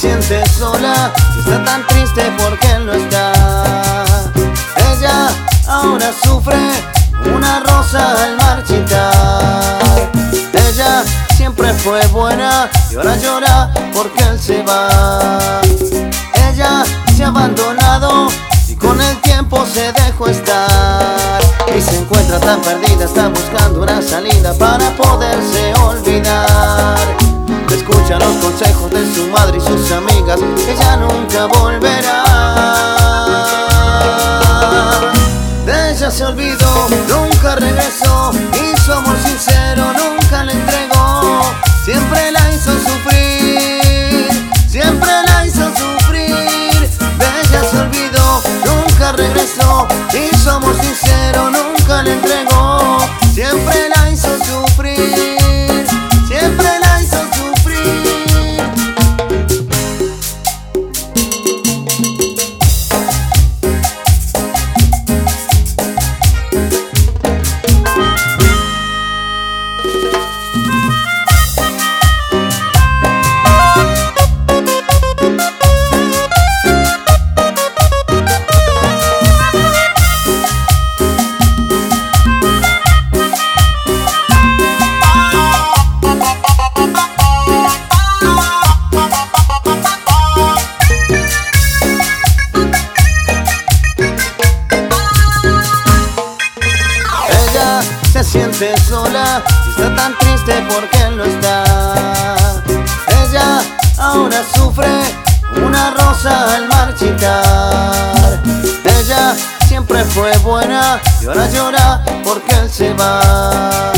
Ella se siente sola y está tan triste porque él no está. Ella ahora sufre una rosa al marchitar. Ella siempre fue buena y ahora llora porque él se va. Ella se ha abandonado y con el tiempo se dejó estar. Y se encuentra tan perdida, está buscando una salida para poderse su madre y sus amigas, ella nunca volverá. De ella se olvidó, nunca regresó, y su amor sincero nunca le entregó. Siempre la Siente sola y está tan triste porque él no está. Ella ahora sufre una rosa al marchitar. Ella siempre fue buena y ahora llora porque él se va.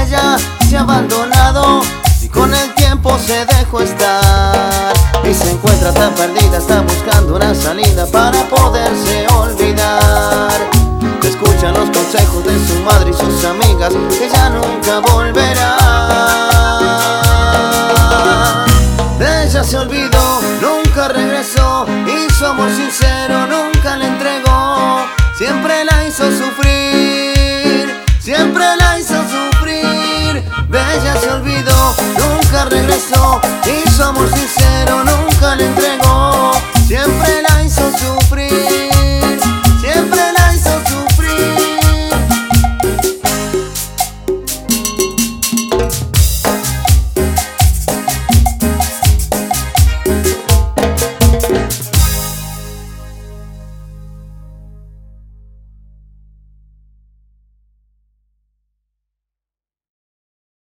Ella se ha abandonado y con el tiempo se dejó estar. Y se encuentra tan perdida, está buscando una salida para poderse de su madre y sus amigas, que ya nunca volverá. Ella se olvidó, nunca regresó, y su amor sincero nunca le entregó. Siempre la hizo sufrir, siempre la hizo sufrir. Ella se olvidó, nunca regresó, y su amor